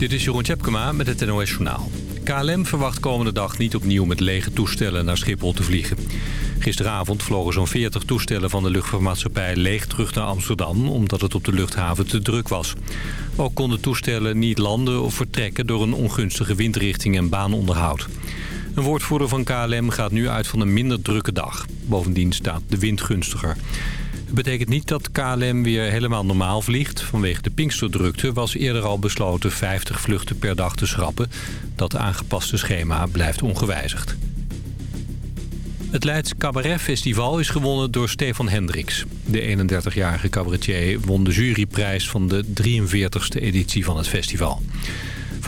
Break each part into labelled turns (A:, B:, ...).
A: Dit is Jeroen Tjepkema met het NOS Journaal. KLM verwacht komende dag niet opnieuw met lege toestellen naar Schiphol te vliegen. Gisteravond vlogen zo'n 40 toestellen van de luchtvaartmaatschappij leeg terug naar Amsterdam... omdat het op de luchthaven te druk was. Ook konden toestellen niet landen of vertrekken door een ongunstige windrichting en baanonderhoud. Een woordvoerder van KLM gaat nu uit van een minder drukke dag. Bovendien staat de wind gunstiger. Het betekent niet dat KLM weer helemaal normaal vliegt. Vanwege de Pinksterdrukte was eerder al besloten 50 vluchten per dag te schrappen. Dat aangepaste schema blijft ongewijzigd. Het Leids Cabaret Festival is gewonnen door Stefan Hendricks. De 31-jarige cabaretier won de juryprijs van de 43e editie van het festival.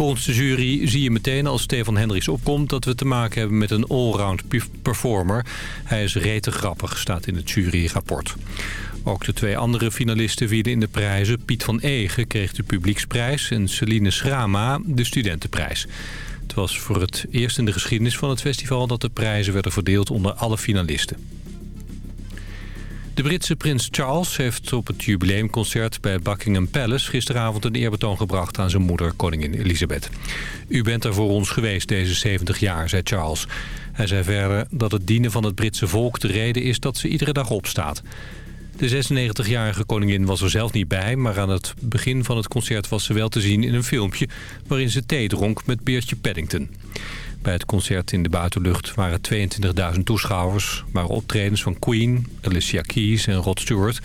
A: Volgens de jury zie je meteen als Stefan Hendricks opkomt... dat we te maken hebben met een allround performer. Hij is rete grappig, staat in het juryrapport. Ook de twee andere finalisten wieden in de prijzen. Piet van Egen kreeg de publieksprijs en Celine Schrama de studentenprijs. Het was voor het eerst in de geschiedenis van het festival... dat de prijzen werden verdeeld onder alle finalisten. De Britse prins Charles heeft op het jubileumconcert bij Buckingham Palace... gisteravond een eerbetoon gebracht aan zijn moeder, koningin Elizabeth. U bent er voor ons geweest deze 70 jaar, zei Charles. Hij zei verder dat het dienen van het Britse volk de reden is dat ze iedere dag opstaat. De 96-jarige koningin was er zelf niet bij... maar aan het begin van het concert was ze wel te zien in een filmpje... waarin ze thee dronk met Beertje Paddington. Bij het concert in de buitenlucht waren 22.000 toeschouwers... waren optredens van Queen, Alicia Keys en Rod Stewart...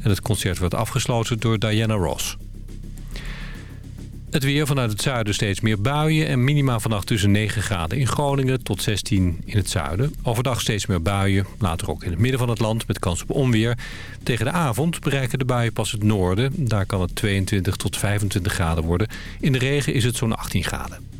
A: en het concert werd afgesloten door Diana Ross. Het weer vanuit het zuiden steeds meer buien en minima vannacht tussen 9 graden in Groningen tot 16 in het zuiden. Overdag steeds meer buien, later ook in het midden van het land met kans op onweer. Tegen de avond bereiken de buien pas het noorden. Daar kan het 22 tot 25 graden worden. In de regen is het zo'n 18 graden.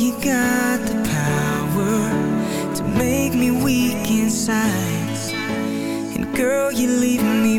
B: you got the power to make me weak
C: inside. And girl, you leave me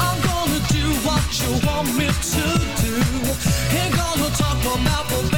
D: I'm
E: gonna do what you want me to do. Ain't gonna talk about the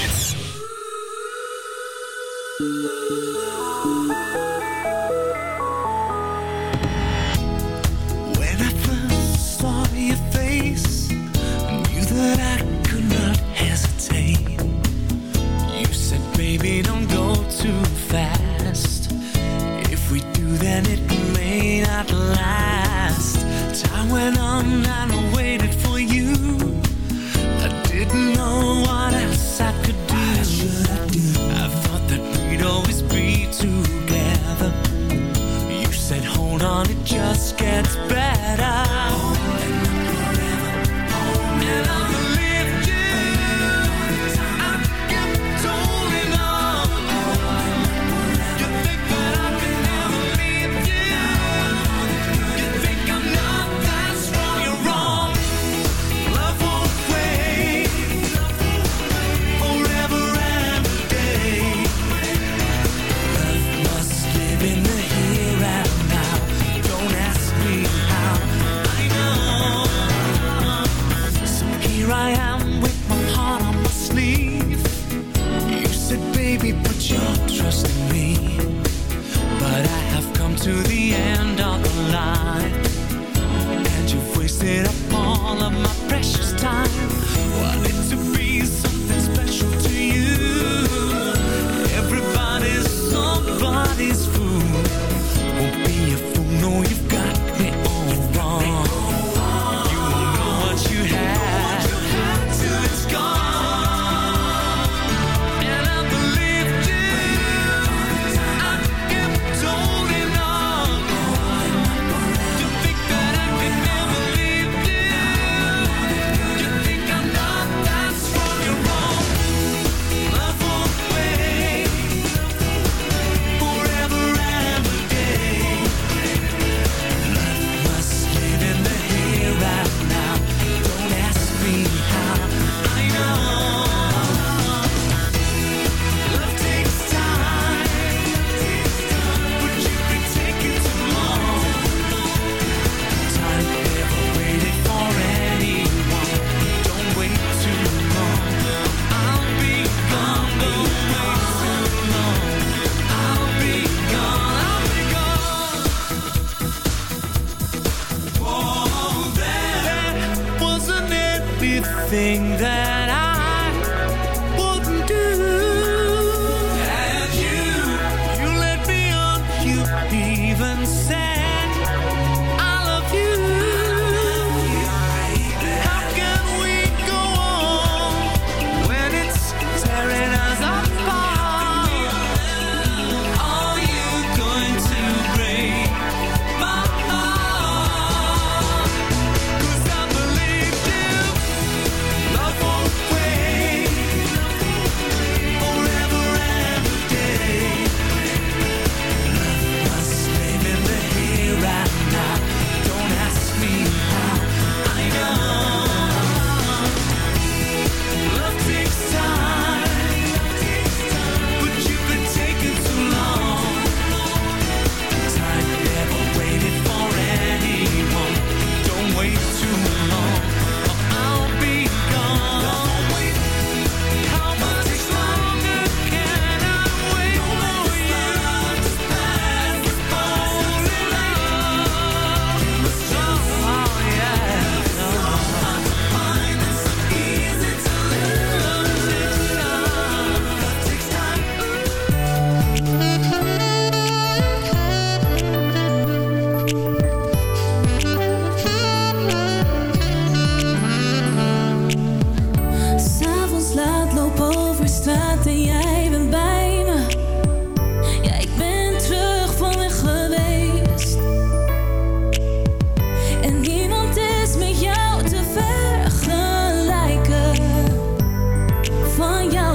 F: thing that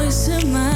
E: Is in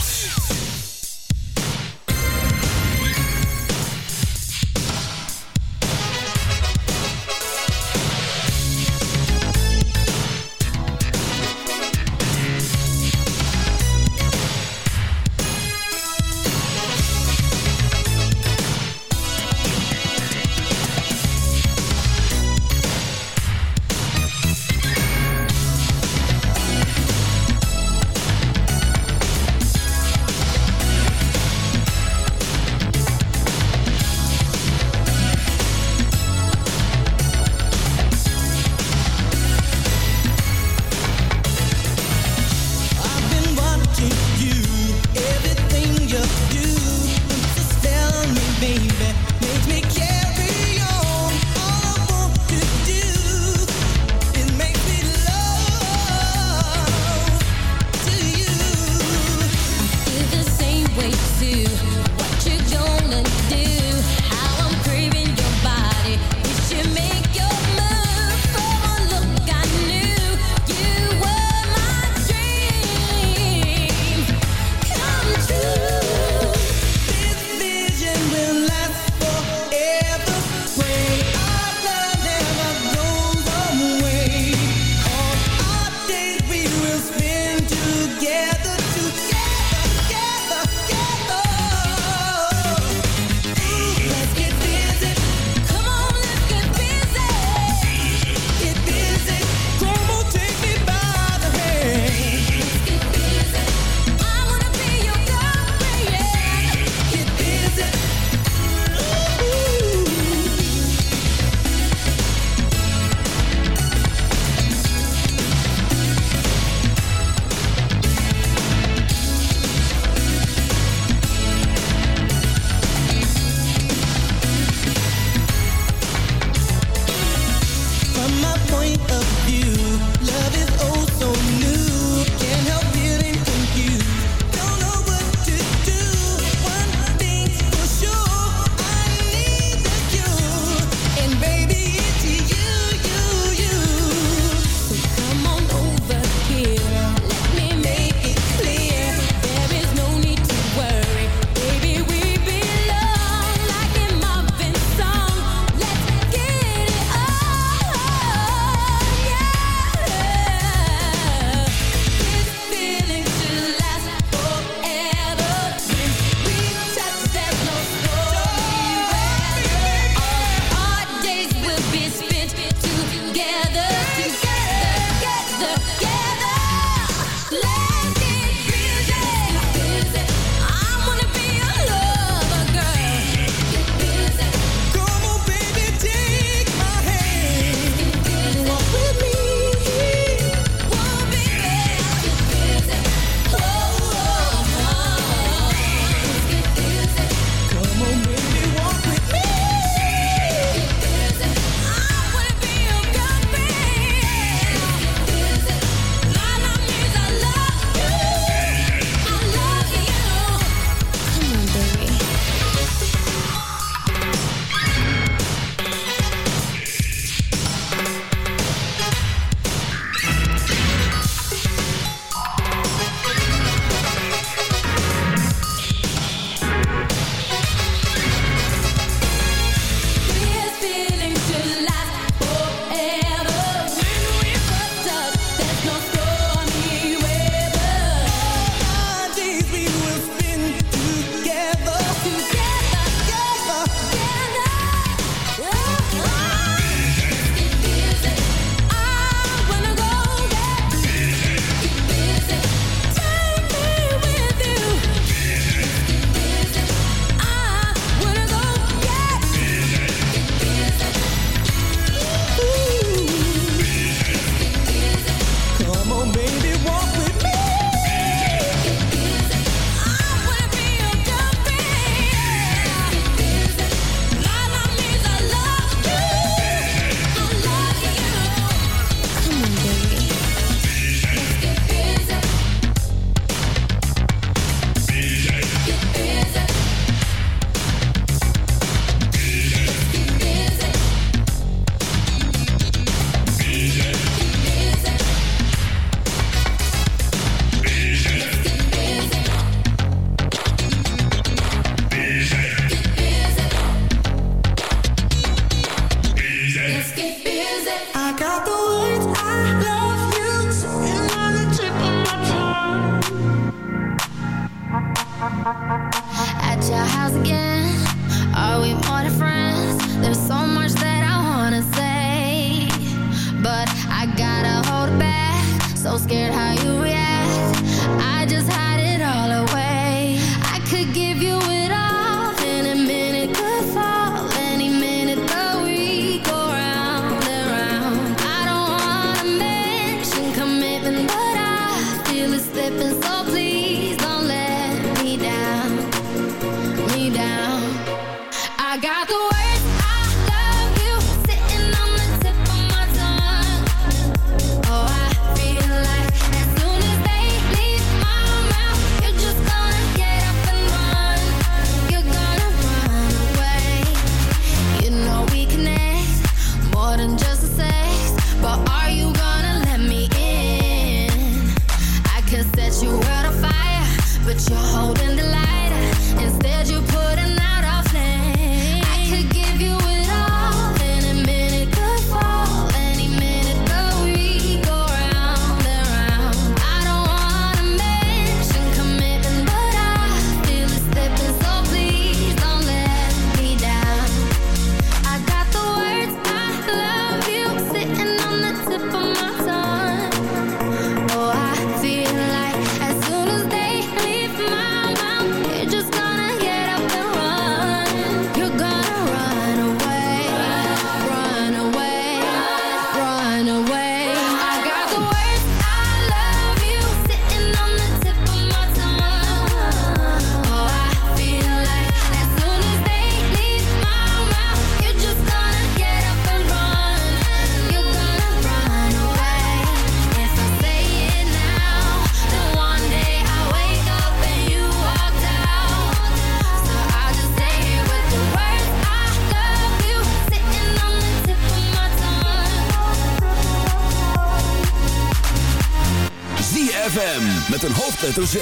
G: Het is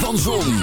G: van zon,